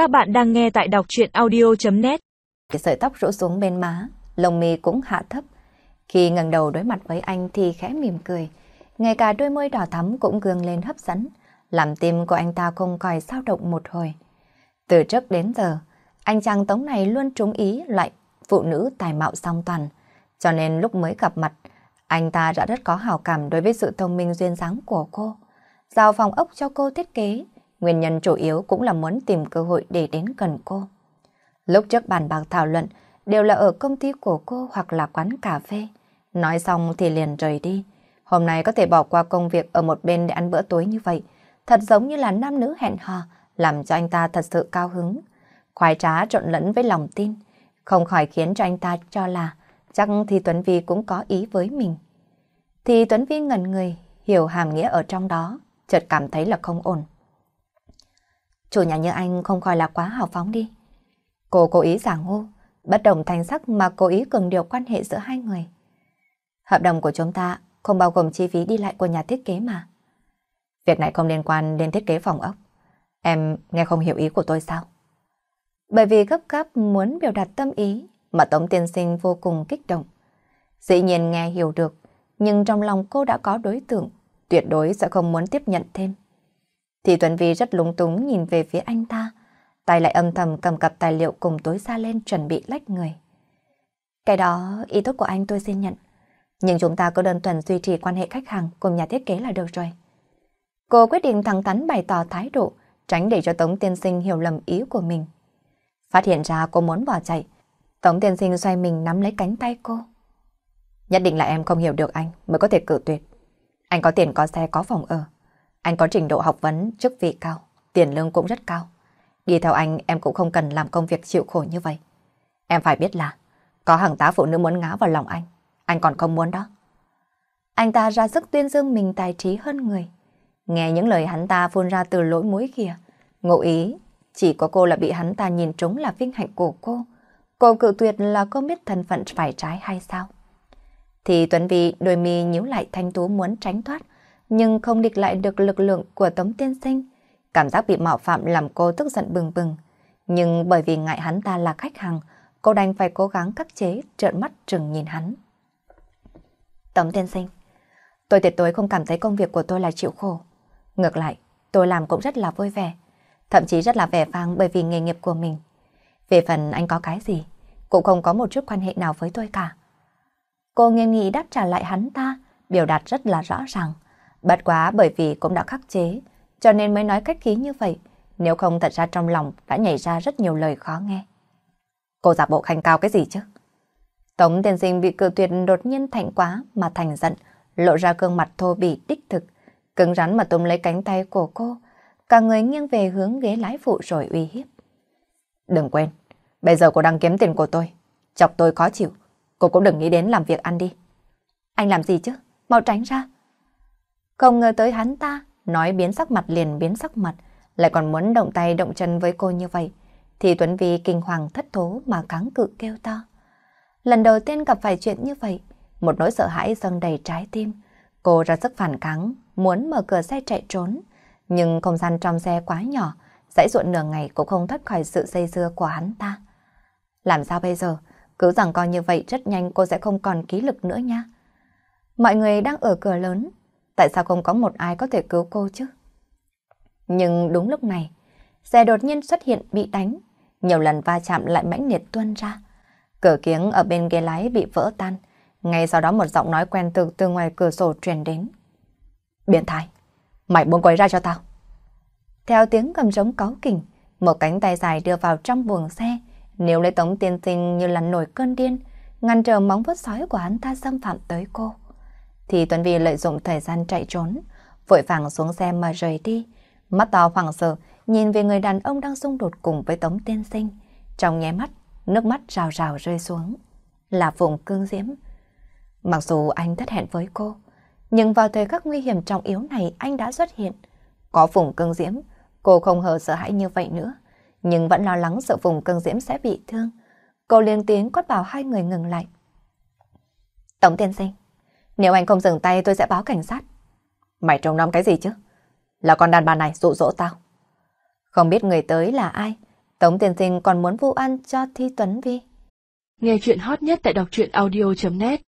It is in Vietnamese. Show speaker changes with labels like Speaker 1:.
Speaker 1: Các bạn đang nghe tại đọc chuyện audio.net
Speaker 2: Cái sợi tóc rũ xuống bên má, lồng mi cũng hạ thấp. Khi ngẩng đầu đối mặt với anh thì khẽ mỉm cười. Ngay cả đôi môi đỏ thắm cũng gương lên hấp dẫn, làm tim của anh ta không khỏi sao động một hồi. Từ trước đến giờ, anh chàng tống này luôn trúng ý loại phụ nữ tài mạo song toàn. Cho nên lúc mới gặp mặt, anh ta đã rất có hào cảm đối với sự thông minh duyên dáng của cô. Giao phòng ốc cho cô thiết kế, nguyên nhân chủ yếu cũng là muốn tìm cơ hội để đến gần cô. Lúc trước bàn bạc thảo luận đều là ở công ty của cô hoặc là quán cà phê. Nói xong thì liền rời đi. Hôm nay có thể bỏ qua công việc ở một bên để ăn bữa tối như vậy. Thật giống như là nam nữ hẹn hò, làm cho anh ta thật sự cao hứng. Khoái trá trộn lẫn với lòng tin, không khỏi khiến cho anh ta cho là chắc thì Tuấn Vi cũng có ý với mình. Thì Tuấn Vi ngẩn người, hiểu hàm nghĩa ở trong đó, chợt cảm thấy là không ổn. Chủ nhà như anh không coi là quá hào phóng đi. Cô cố ý giả ngu, bất đồng thành sắc mà cố ý cường điều quan hệ giữa hai người. Hợp đồng của chúng ta không bao gồm chi phí đi lại của nhà thiết kế mà. Việc này không liên quan đến thiết kế phòng ốc. Em nghe không hiểu ý của tôi sao? Bởi vì gấp gáp muốn biểu đạt tâm ý mà Tống Tiên Sinh vô cùng kích động. Dĩ nhiên nghe hiểu được, nhưng trong lòng cô đã có đối tượng, tuyệt đối sẽ không muốn tiếp nhận thêm. Thì Tuấn Vi rất lúng túng nhìn về phía anh ta, tay lại âm thầm cầm cặp tài liệu cùng tối ra lên chuẩn bị lách người. Cái đó, ý tốt của anh tôi xin nhận. Nhưng chúng ta có đơn thuần duy trì quan hệ khách hàng cùng nhà thiết kế là được rồi. Cô quyết định thẳng thắn bày tỏ thái độ, tránh để cho Tống Tiên Sinh hiểu lầm ý của mình. Phát hiện ra cô muốn bỏ chạy, Tống Tiên Sinh xoay mình nắm lấy cánh tay cô. Nhất định là em không hiểu được anh mới có thể cử tuyệt. Anh có tiền có xe có phòng ở. Anh có trình độ học vấn, chức vị cao, tiền lương cũng rất cao. Đi theo anh em cũng không cần làm công việc chịu khổ như vậy. Em phải biết là có hàng tá phụ nữ muốn ngã vào lòng anh. Anh còn không muốn đó. Anh ta ra sức tuyên dương mình tài trí hơn người. Nghe những lời hắn ta phun ra từ lỗi mũi kia. Ngộ ý, chỉ có cô là bị hắn ta nhìn trúng là vinh hạnh của cô. Cô cự tuyệt là cô biết thân phận phải trái hay sao? Thì Tuấn Vy đôi mi nhíu lại thanh tú muốn tránh thoát, nhưng không địch lại được lực lượng của Tống Tiên Sinh. Cảm giác bị mạo phạm làm cô tức giận bừng bừng. Nhưng bởi vì ngại hắn ta là khách hàng, cô đành phải cố gắng khắc chế, trợn mắt trừng nhìn hắn. Tống Tiên Sinh, tôi tuyệt đối không cảm thấy công việc của tôi là chịu khổ. Ngược lại, tôi làm cũng rất là vui vẻ, thậm chí rất là vẻ vang bởi vì nghề nghiệp của mình. Về phần anh có cái gì, cũng không có một chút quan hệ nào với tôi cả. Cô nghiêm nghị đáp trả lại hắn ta, biểu đạt rất là rõ ràng. Bất quá bởi vì cũng đã khắc chế, cho nên mới nói cách khí như vậy. Nếu không thật ra trong lòng đã nhảy ra rất nhiều lời khó nghe. Cô giả bộ khanh cao cái gì chứ? Tống tiên sinh bị cự tuyệt đột nhiên thạnh quá mà thành giận, lộ ra gương mặt thô bỉ đích thực, cứng rắn mà túm lấy cánh tay của cô, cả người nghiêng về hướng ghế lái phụ rồi uy hiếp. Đừng quên, bây giờ cô đang kiếm tiền của tôi, chọc tôi khó chịu, cô cũng đừng nghĩ đến làm việc ăn đi. Anh làm gì chứ? Mau tránh ra. Không ngờ tới hắn ta, nói biến sắc mặt liền biến sắc mặt, lại còn muốn động tay động chân với cô như vậy, thì Tuấn Vi kinh hoàng thất thố mà kháng cự kêu to. Lần đầu tiên gặp phải chuyện như vậy, một nỗi sợ hãi dâng đầy trái tim. Cô ra sức phản kháng, muốn mở cửa xe chạy trốn, nhưng không gian trong xe quá nhỏ, dãy ruộn nửa ngày cũng không thoát khỏi sự dây dưa của hắn ta. Làm sao bây giờ? Cứ rằng coi như vậy rất nhanh cô sẽ không còn ký lực nữa nha. Mọi người đang ở cửa lớn, tại sao không có một ai có thể cứu cô chứ? Nhưng đúng lúc này, xe đột nhiên xuất hiện bị đánh, nhiều lần va chạm lại mãnh liệt tuôn ra. Cửa kiếng ở bên ghế lái bị vỡ tan, ngay sau đó một giọng nói quen từ từ ngoài cửa sổ truyền đến. Biến thái, mày buông quấy ra cho tao. Theo tiếng cầm trống cáu kỉnh, một cánh tay dài đưa vào trong buồng xe, nếu lấy tống tiên sinh như là nổi cơn điên, ngăn trở móng vuốt sói của hắn ta xâm phạm tới cô. Thì Tuấn Vi lợi dụng thời gian chạy trốn, vội vàng xuống xe mà rời đi, mắt to hoảng sợ nhìn về người đàn ông đang xung đột cùng với tống tiên sinh, trong nháy mắt, nước mắt rào rào rơi xuống. Là vùng cương diễm. Mặc dù anh thất hẹn với cô, nhưng vào thời khắc nguy hiểm trọng yếu này anh đã xuất hiện. Có vùng cương diễm, cô không hờ sợ hãi như vậy nữa nhưng vẫn lo lắng sợ vùng cương diễm sẽ bị thương. Cô liên tiếng quát bảo hai người ngừng lại. Tổng tiên sinh, nếu anh không dừng tay tôi sẽ báo cảnh sát. Mày trông nom cái gì chứ? Là con đàn bà này dụ dỗ tao. Không biết người tới là ai, Tống Tiền Sinh còn muốn vu ăn cho Thi Tuấn Vi.
Speaker 1: Nghe chuyện hot nhất tại đọc truyện audio.net